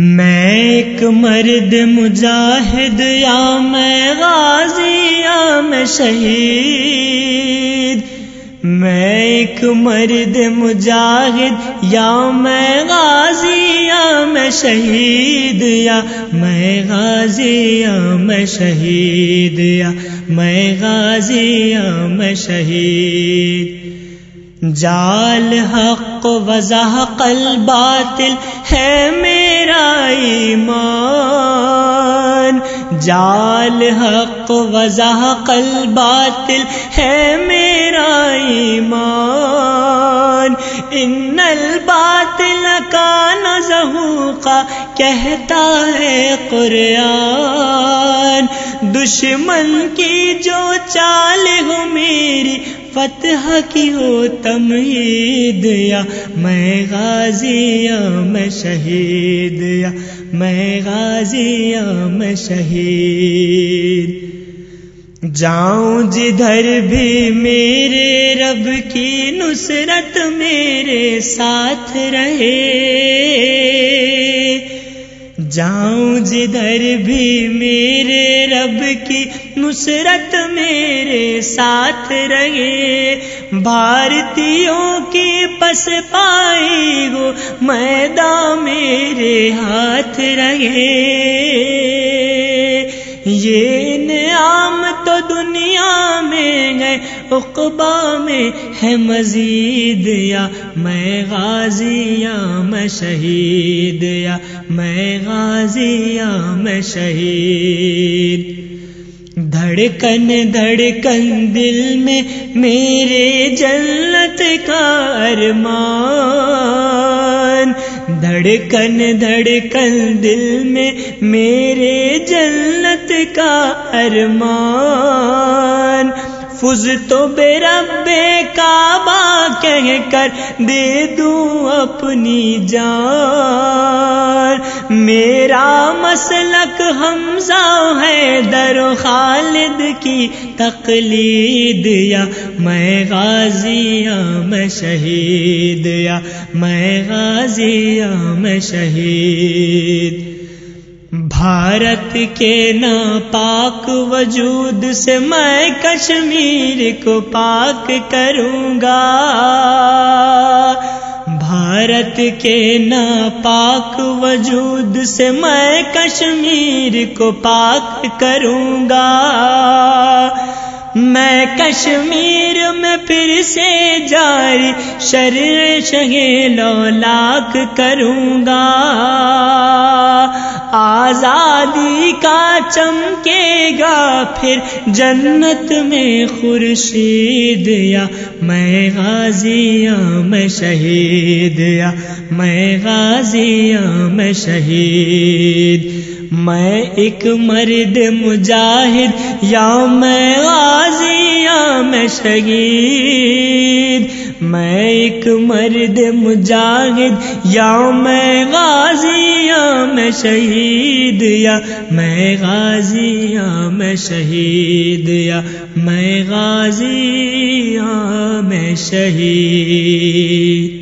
میں ایک مرد مجاہد، یا میں غازی، یا میں شہید۔ میں ایک مرد مجاہد، یا میں غازی، یا میں شہید۔ یا میں غازی، یا میں شہید۔ یا میں غازی، یا میں شہید۔ جال حق وضاح قل باطل ہے میرا ایمان۔ جال حق وضاح قل باطل ہے میرا ایمان۔ ان الباطل کا نظہو کا کہتا ہے قرآن۔ دشمن کی جو چال ہو میری فتح کی ہو تمید یا میں غازی، یا میں شہید، یا میں غازی، یا میں شہید۔ جاؤں جدھر بھی میرے رب کی نصرت میرے ساتھ رہے۔ جاؤں جدھر بھی میرے رب کی نصرت میرے ساتھ رہے، بھارتیوں کی پس پائی گو، میدان میرے ہاتھ رہے۔ یہ میں اقبا میں ہے مزید، یا میں غازی، یا میں شہید، یا میں غازی، یا میں شہید۔ دھڑکن دھڑکن دل میں میرے جنت کا ارمان۔ دھڑکن دھڑکن دل میں میرے جنت کا ارمان۔ فز تو بے رب کعبہ کہہ کر دے دوں اپنی جان۔ میرا مسلک حمزہ ہے در خالد کی تقلید، یا میں غازی، یا میں شہید، یا میں غازی، یا میں شہید۔ بھارت کے نا پاک وجود سے میں کشمیر کو پاک کروں گا۔ بھارت کے نا پاک وجود سے میں کشمیر کو پاک کروں گا۔ میں کشمیر میں پھر سے جاری شر لو لاکھ کروں گا۔ آزادی کا چمکے گا پھر جنت میں خورشید، یا میں غازی میں شہید، یا میں غازی میں شہید۔ میں ایک مرد مجاہد، یا میں غازی میں شہید۔ میں ایک مرد مجاہد، یا میں غازی میں شہید یا میں غازی یا میں شہید یا میں غازی یا میں شہید